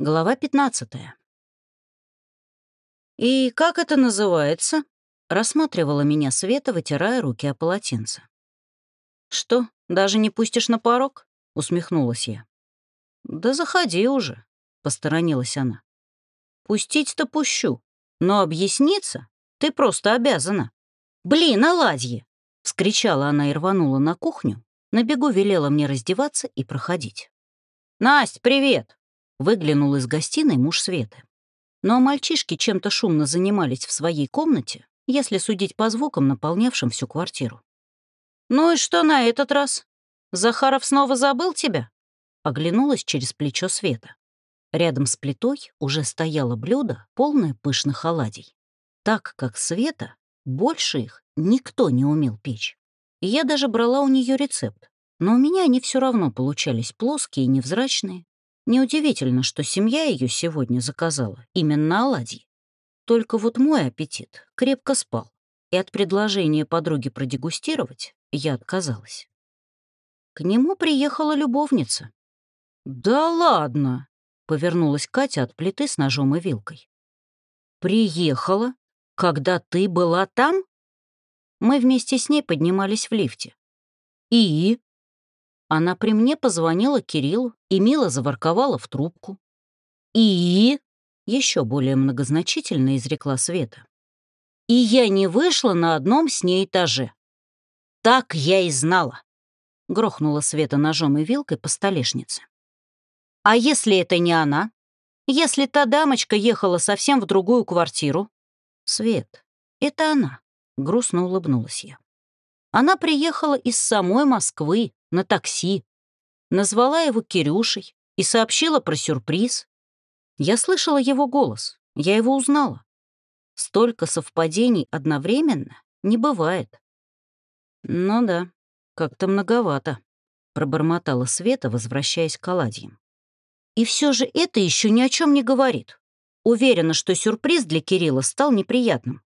Глава 15. «И как это называется?» — рассматривала меня Света, вытирая руки о полотенце. «Что, даже не пустишь на порог?» — усмехнулась я. «Да заходи уже», — посторонилась она. «Пустить-то пущу, но объясниться ты просто обязана». «Блин, оладьи!» — вскричала она и рванула на кухню, на бегу велела мне раздеваться и проходить. «Насть, привет!» Выглянул из гостиной муж Светы. Но мальчишки чем-то шумно занимались в своей комнате, если судить по звукам, наполнявшим всю квартиру. «Ну и что на этот раз? Захаров снова забыл тебя?» Оглянулась через плечо Света. Рядом с плитой уже стояло блюдо, полное пышных оладий. Так как Света, больше их никто не умел печь. Я даже брала у нее рецепт, но у меня они все равно получались плоские и невзрачные, Неудивительно, что семья ее сегодня заказала именно оладьи. Только вот мой аппетит крепко спал, и от предложения подруги продегустировать я отказалась. К нему приехала любовница. «Да ладно!» — повернулась Катя от плиты с ножом и вилкой. «Приехала, когда ты была там?» Мы вместе с ней поднимались в лифте. «И?» Она при мне позвонила Кириллу и мило заворковала в трубку. «И?» — еще более многозначительно изрекла Света. «И я не вышла на одном с ней этаже». «Так я и знала», — грохнула Света ножом и вилкой по столешнице. «А если это не она? Если та дамочка ехала совсем в другую квартиру?» «Свет, это она», — грустно улыбнулась я. «Она приехала из самой Москвы, на такси, назвала его Кирюшей и сообщила про сюрприз. Я слышала его голос, я его узнала. Столько совпадений одновременно не бывает. Ну да, как-то многовато, пробормотала Света, возвращаясь к оладьям. И все же это еще ни о чем не говорит. Уверена, что сюрприз для Кирилла стал неприятным.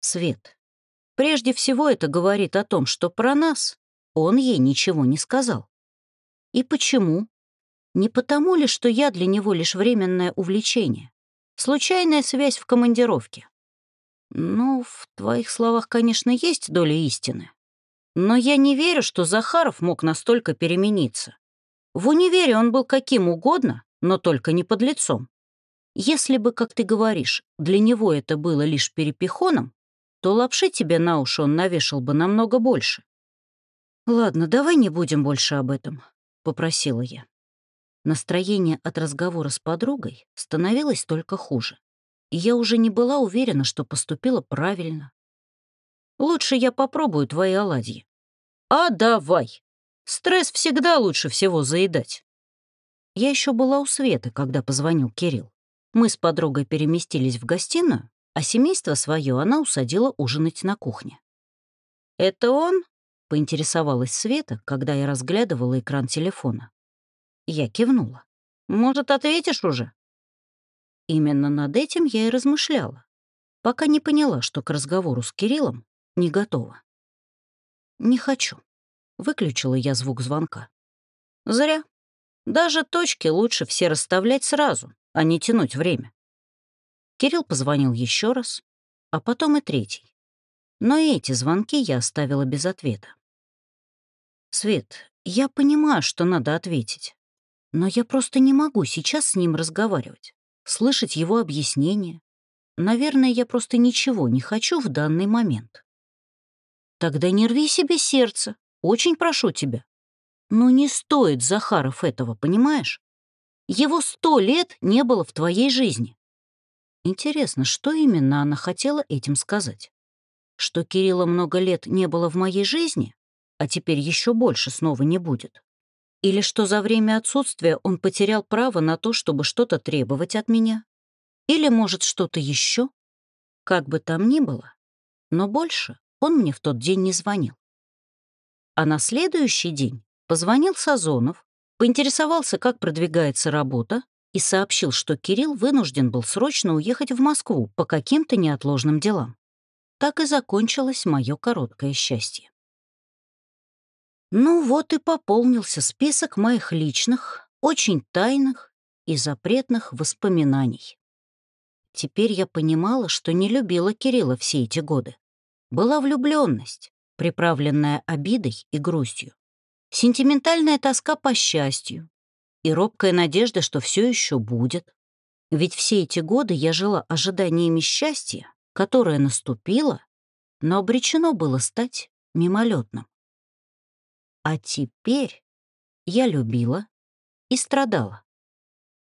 Свет, прежде всего это говорит о том, что про нас он ей ничего не сказал. И почему? Не потому ли, что я для него лишь временное увлечение? Случайная связь в командировке? Ну, в твоих словах, конечно, есть доля истины. Но я не верю, что Захаров мог настолько перемениться. В универе он был каким угодно, но только не под лицом. Если бы, как ты говоришь, для него это было лишь перепихоном, то лапши тебе на уши он навешал бы намного больше. «Ладно, давай не будем больше об этом», — попросила я. Настроение от разговора с подругой становилось только хуже, и я уже не была уверена, что поступила правильно. «Лучше я попробую твои оладьи». «А давай! Стресс всегда лучше всего заедать». Я еще была у Светы, когда позвонил Кирилл. Мы с подругой переместились в гостиную, а семейство свое она усадила ужинать на кухне. «Это он?» — поинтересовалась Света, когда я разглядывала экран телефона. Я кивнула. «Может, ответишь уже?» Именно над этим я и размышляла, пока не поняла, что к разговору с Кириллом не готова. «Не хочу», — выключила я звук звонка. «Зря. Даже точки лучше все расставлять сразу, а не тянуть время». Кирилл позвонил еще раз, а потом и третий. Но и эти звонки я оставила без ответа. «Свет, я понимаю, что надо ответить, но я просто не могу сейчас с ним разговаривать, слышать его объяснения. Наверное, я просто ничего не хочу в данный момент». «Тогда не рви себе сердце, очень прошу тебя. Но не стоит Захаров этого, понимаешь? Его сто лет не было в твоей жизни». Интересно, что именно она хотела этим сказать? Что Кирилла много лет не было в моей жизни, а теперь еще больше снова не будет? Или что за время отсутствия он потерял право на то, чтобы что-то требовать от меня? Или, может, что-то еще? Как бы там ни было, но больше он мне в тот день не звонил. А на следующий день позвонил Сазонов, поинтересовался, как продвигается работа, и сообщил, что Кирилл вынужден был срочно уехать в Москву по каким-то неотложным делам. Так и закончилось мое короткое счастье. Ну вот и пополнился список моих личных, очень тайных и запретных воспоминаний. Теперь я понимала, что не любила Кирилла все эти годы. Была влюбленность, приправленная обидой и грустью, сентиментальная тоска по счастью и робкая надежда, что все еще будет. Ведь все эти годы я жила ожиданиями счастья, которое наступило, но обречено было стать мимолетным. А теперь я любила и страдала.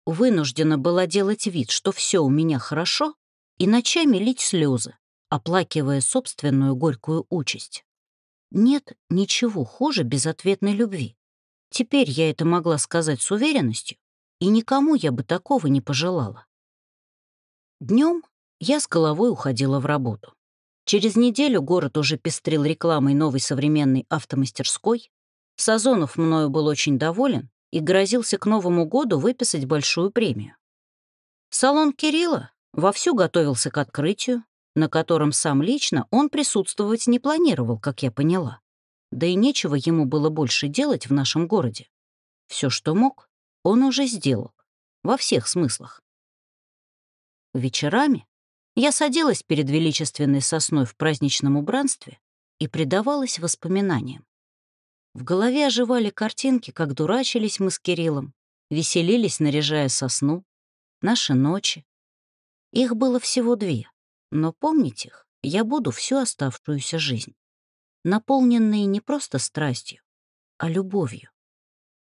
Вынуждена была делать вид, что все у меня хорошо, и ночами лить слезы, оплакивая собственную горькую участь. Нет ничего хуже безответной любви. Теперь я это могла сказать с уверенностью, и никому я бы такого не пожелала. Днем я с головой уходила в работу. Через неделю город уже пестрил рекламой новой современной автомастерской. Сазонов мною был очень доволен и грозился к Новому году выписать большую премию. Салон Кирилла вовсю готовился к открытию, на котором сам лично он присутствовать не планировал, как я поняла. Да и нечего ему было больше делать в нашем городе. Все, что мог, он уже сделал. Во всех смыслах. Вечерами я садилась перед величественной сосной в праздничном убранстве и предавалась воспоминаниям. В голове оживали картинки, как дурачились мы с Кириллом, веселились, наряжая сосну, наши ночи. Их было всего две, но помнить их я буду всю оставшуюся жизнь, наполненные не просто страстью, а любовью.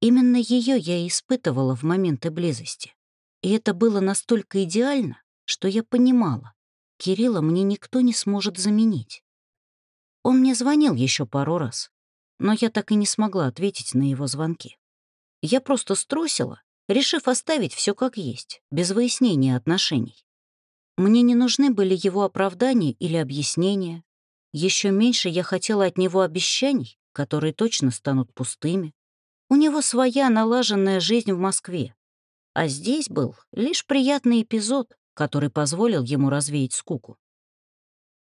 Именно ее я и испытывала в моменты близости. И это было настолько идеально, что я понимала, Кирилла мне никто не сможет заменить. Он мне звонил еще пару раз, но я так и не смогла ответить на его звонки. Я просто струсила, решив оставить все как есть, без выяснения отношений. Мне не нужны были его оправдания или объяснения. Еще меньше я хотела от него обещаний, которые точно станут пустыми. У него своя налаженная жизнь в Москве, а здесь был лишь приятный эпизод, который позволил ему развеять скуку.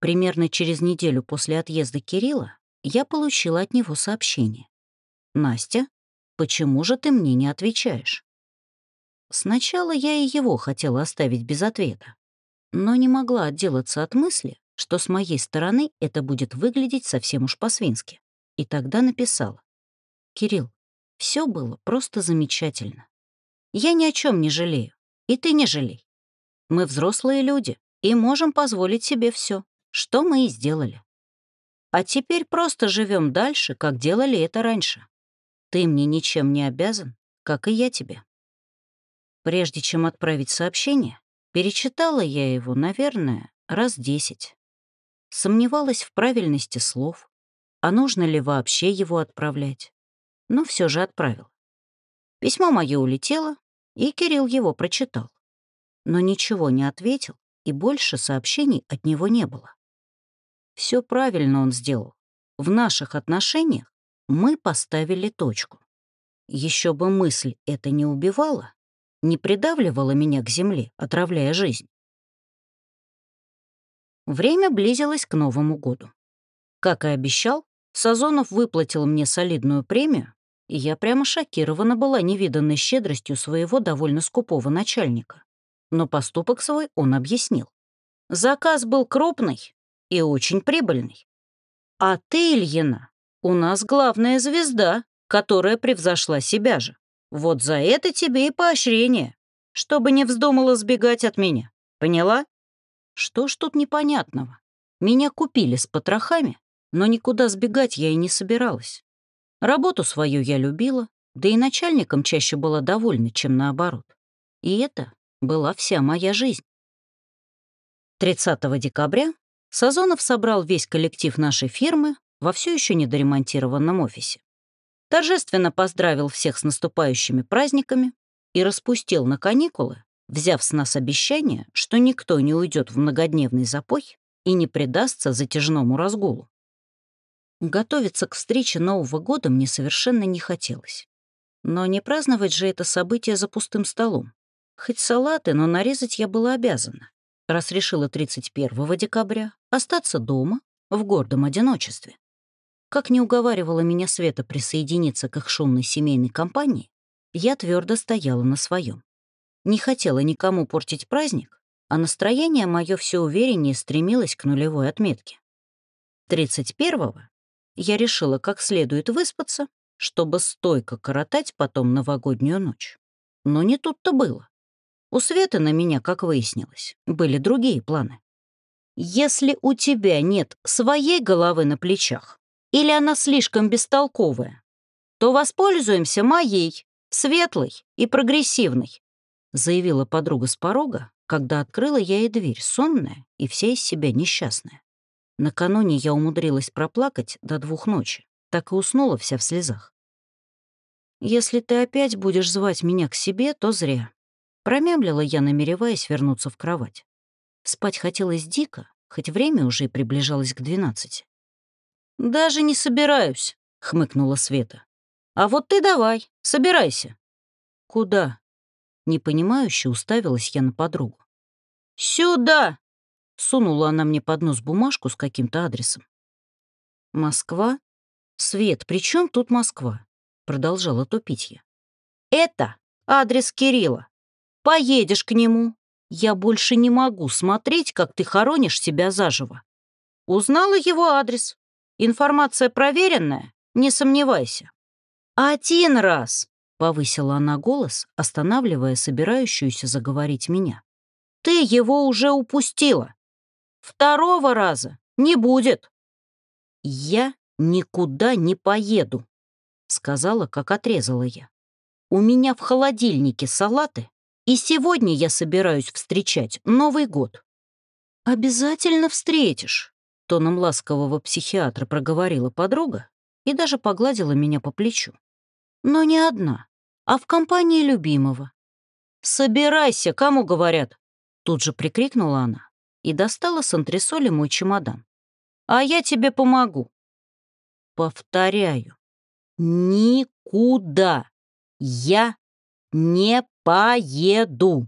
Примерно через неделю после отъезда Кирилла я получила от него сообщение. «Настя, почему же ты мне не отвечаешь?» Сначала я и его хотела оставить без ответа, но не могла отделаться от мысли, что с моей стороны это будет выглядеть совсем уж по-свински. И тогда написала. «Кирилл, все было просто замечательно. Я ни о чем не жалею, и ты не жалей. Мы взрослые люди и можем позволить себе все, что мы и сделали. А теперь просто живем дальше, как делали это раньше. Ты мне ничем не обязан, как и я тебе. Прежде чем отправить сообщение, перечитала я его, наверное, раз десять. Сомневалась в правильности слов, а нужно ли вообще его отправлять. Но все же отправил. Письмо мое улетело, и Кирилл его прочитал. Но ничего не ответил, и больше сообщений от него не было. Все правильно он сделал. В наших отношениях мы поставили точку. Еще бы мысль это не убивала, не придавливала меня к земле, отравляя жизнь. Время близилось к Новому году. Как и обещал, Сазонов выплатил мне солидную премию, и я прямо шокирована была невиданной щедростью своего довольно скупого начальника. Но поступок свой он объяснил. Заказ был крупный, и очень прибыльный. А ты, Ильина, у нас главная звезда, которая превзошла себя же. Вот за это тебе и поощрение, чтобы не вздумала сбегать от меня. Поняла? Что ж тут непонятного? Меня купили с потрохами, но никуда сбегать я и не собиралась. Работу свою я любила, да и начальником чаще была довольна, чем наоборот. И это была вся моя жизнь. 30 декабря Сазонов собрал весь коллектив нашей фирмы во все еще недоремонтированном офисе. Торжественно поздравил всех с наступающими праздниками и распустил на каникулы, взяв с нас обещание, что никто не уйдет в многодневный запой и не предастся затяжному разгулу. Готовиться к встрече Нового года мне совершенно не хотелось. Но не праздновать же это событие за пустым столом. Хоть салаты, но нарезать я была обязана раз решила 31 декабря остаться дома в гордом одиночестве. Как не уговаривала меня Света присоединиться к их шумной семейной компании, я твердо стояла на своем. Не хотела никому портить праздник, а настроение мое все увереннее стремилось к нулевой отметке. 31-го я решила как следует выспаться, чтобы стойко коротать потом новогоднюю ночь. Но не тут-то было. У Светы на меня, как выяснилось, были другие планы. Если у тебя нет своей головы на плечах, или она слишком бестолковая, то воспользуемся моей, светлой и прогрессивной, заявила подруга с порога, когда открыла я ей дверь, сонная и вся из себя несчастная. Накануне я умудрилась проплакать до двух ночи, так и уснула вся в слезах. «Если ты опять будешь звать меня к себе, то зря», — промямлила я, намереваясь вернуться в кровать. Спать хотелось дико, хоть время уже и приближалось к двенадцати. «Даже не собираюсь», — хмыкнула Света. «А вот ты давай, собирайся». «Куда?» Непонимающе уставилась я на подругу. «Сюда!» — сунула она мне под нос бумажку с каким-то адресом. «Москва? Свет, при чем тут Москва?» — продолжала тупить я. «Это адрес Кирилла. Поедешь к нему. Я больше не могу смотреть, как ты хоронишь себя заживо. Узнала его адрес. Информация проверенная, не сомневайся». «Один раз!» — повысила она голос, останавливая собирающуюся заговорить меня. «Ты его уже упустила. Второго раза не будет». «Я никуда не поеду», — сказала, как отрезала я. «У меня в холодильнике салаты, и сегодня я собираюсь встречать Новый год». «Обязательно встретишь», — тоном ласкового психиатра проговорила подруга и даже погладила меня по плечу. Но не одна, а в компании любимого. «Собирайся, кому говорят!» Тут же прикрикнула она и достала с антресоли мой чемодан. «А я тебе помогу». Повторяю, никуда я не поеду.